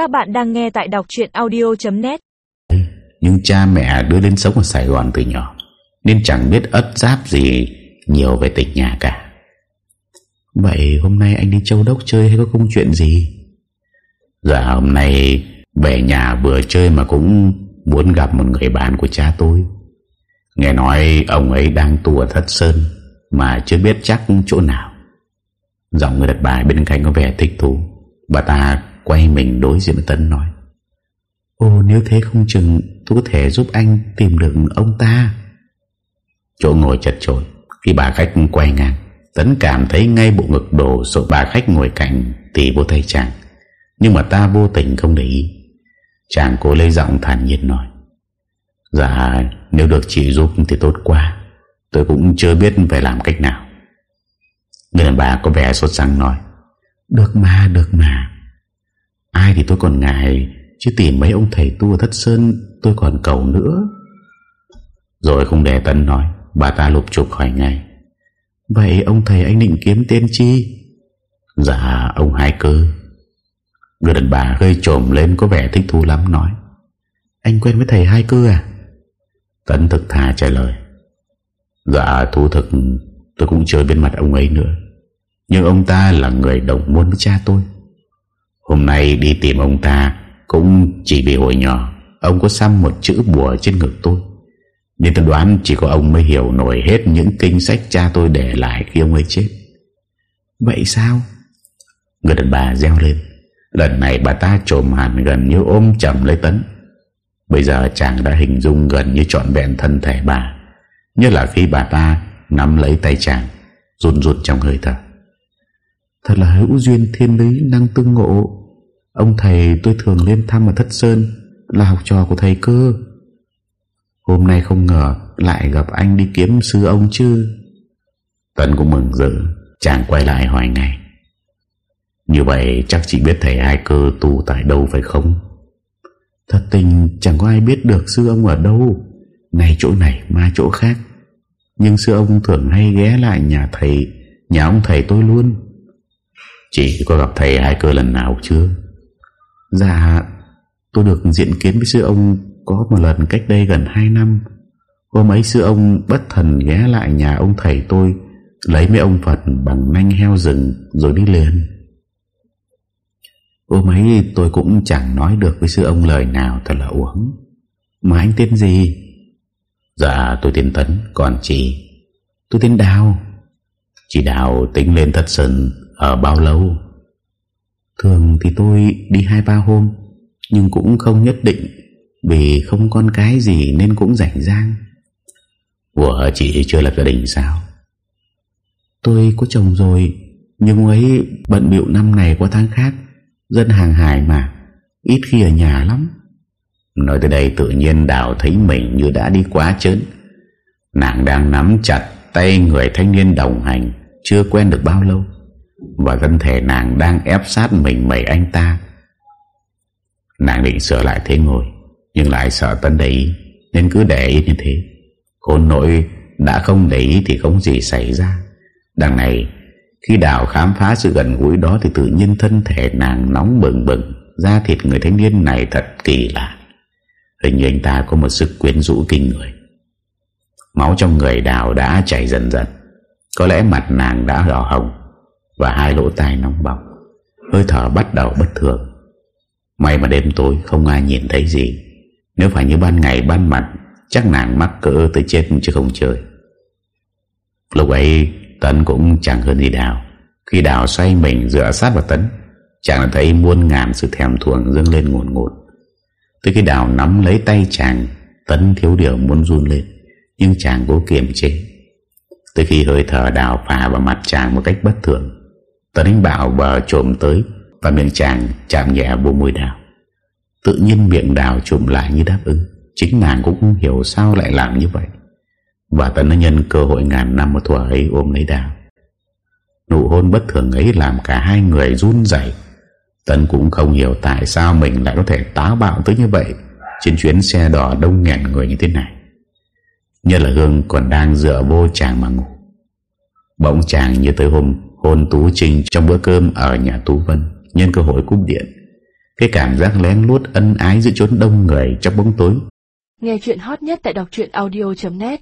Các bạn đang nghe tại đọc chuyện audio.net ừ, Nhưng cha mẹ đưa đến sống ở Sài Gòn từ nhỏ, Nên chẳng biết ất giáp gì nhiều về tỉnh nhà cả. Vậy hôm nay anh đi châu đốc chơi hay có công chuyện gì? Dạ hôm nay về nhà vừa chơi mà cũng muốn gặp một người bạn của cha tôi. Nghe nói ông ấy đang tu ở Thất Sơn Mà chưa biết chắc chỗ nào. Giọng người đặt bài bên cạnh có vẻ thích thú. Bà ta quay mình đối diện với Tấn nói, Ồ, nếu thế không chừng tôi có thể giúp anh tìm được ông ta. Chỗ ngồi chật chội, Khi bà khách quay ngang, Tấn cảm thấy ngay bộ ngực đổ sổ bà khách ngồi cạnh Tì vô tay chàng. Nhưng mà ta vô tình không để ý. Chàng cố lấy giọng thản nhiên nói Dạ nếu được chị giúp thì tốt quá. Tôi cũng chưa biết phải làm cách nào. Người đàn bà có vẻ sốt sắng nói, Được mà được mà. Ai thì tôi còn ngại, Chứ tìm mấy ông thầy tu ở Thất Sơn, Tôi còn cầu nữa. Rồi không để Tấn nói, Bà ta lục trục hỏi ngay. Vậy ông thầy anh định kiếm tên chi? Dạ ông hai cơ. Người đàn bà hơi trồm lên Có vẻ thích thú lắm nói. Anh quen với thầy hai cơ à? Tấn thực thà trả lời. Dạ thú thực, Tôi cũng chơi bên mặt ông ấy nữa. Nhưng ông ta là người đồng môn với cha tôi. Hôm nay đi tìm ông ta Cũng chỉ vì hồi nhỏ. Ông có xăm một chữ bùa trên ngực tôi. Nên tôi đoán chỉ có ông mới hiểu nổi hết Những kinh sách cha tôi để lại khi ông ấy chết. Vậy sao? Người đàn bà reo lên. Lần này bà ta trồm hẳn gần như ôm chầm lấy tấn. Bây giờ chàng đã hình dung gần như trọn vẹn thân thể bà. Như là khi bà ta nắm lấy tay chàng, Run run trong hơi thở. Thật là hữu duyên thiên lý năng tương ngộ. Ông thầy tôi thường lên thăm ở Thất Sơn, Là học trò của thầy cơ. Hôm nay không ngờ Lại gặp anh đi kiếm sư ông chứ. Tân cũng mừng rỡ, Chàng quay lại hỏi ngay. Như vậy chắc chị biết thầy hai cơ tu tại đâu phải không? Thật tình chẳng có ai biết được sư ông ở đâu Này chỗ này mà chỗ khác. Nhưng sư ông thường hay ghé lại nhà thầy, Nhà ông thầy tôi luôn. Chị có gặp thầy hai cơ lần nào chưa? Dạ Tôi được diện kiến với sư ông Có một lần cách đây gần 2 năm. Hôm ấy sư ông bất thần ghé lại nhà ông thầy tôi, Lấy mấy ông Phật bằng nanh heo rừng Rồi đi liền. Hôm ấy tôi cũng chẳng nói được với sư ông lời nào thật là uống Mà anh tên gì? Dạ tôi tên Tấn, Còn chị. Tôi tên Đào. Chị Đào tính lên thất sừng Ở bao lâu? Thường thì tôi đi hai ba hôm Nhưng cũng không nhất định Vì không con cái gì Nên cũng rảnh rang. Của chị chưa lập gia đình sao? Tôi có chồng rồi Nhưng ấy bận biểu năm này qua tháng khác Dân hàng hải mà Ít khi ở nhà lắm. Nói tới đây tự nhiên Đào thấy mình như đã đi quá chớn. Nàng đang nắm chặt tay người thanh niên đồng hành Chưa quen được bao lâu và thân thể nàng đang ép sát mình mẩy anh ta. Nàng định sửa lại thế ngồi, Nhưng lại sợ Tân để ý, Nên cứ để ý như thế. Khốn nỗi đã không để ý thì không gì xảy ra. Đằng này, Khi Đào khám phá sự gần gũi đó Thì tự nhiên thân thể nàng nóng bừng bừng, Da thịt người thanh niên này thật kỳ lạ. Hình như anh ta có một sức quyến rũ kinh người. Máu trong người Đào đã chảy dần dần. Có lẽ mặt nàng đã đỏ hồng. Và hai lỗ tai nóng bỏng. Hơi thở bắt đầu bất thường. May mà đêm tối không ai nhìn thấy gì. Nếu phải như ban ngày ban mặt, Chắc nàng mắc cỡ tới chết chứ không chơi. Lúc ấy, Tấn cũng chẳng hơn gì Đào. Khi Đào xoay mình dựa sát vào Tấn, Chàng đã thấy muôn ngàn sự thèm thuồng dâng lên ngột ngột Từ khi Đào nắm lấy tay chàng, Tấn thiếu điều muốn run lên, Nhưng chàng cố kiềm chế. Từ khi hơi thở Đào phà vào mặt chàng một cách bất thường Tấn anh bảo bờ trộm tới Và miệng chàng chạm nhẹ vô môi Đào. Tự nhiên miệng Đào trộm lại như đáp ứng, Chính nàng cũng không hiểu sao lại làm như vậy. Và Tấn Anh nhân cơ hội ngàn năm một thuở ấy ôm lấy Đào. Nụ hôn bất thường ấy làm cả hai người run rẩy. Tấn cũng không hiểu tại sao mình lại có thể táo bạo tới như vậy Trên chuyến xe đỏ đông nghẹn người như thế này. Như là Hương còn đang dựa vô chàng mà ngủ. Bỗng chàng như tới hôm hôn Tú Trinh trong bữa cơm ở nhà Tú Vân. Nhân cơ hội cúp điện, Cái cảm giác lén lút ân ái giữa chốn đông người trong bóng tối. Nghe chuyện hot nhất tại đọc audio.net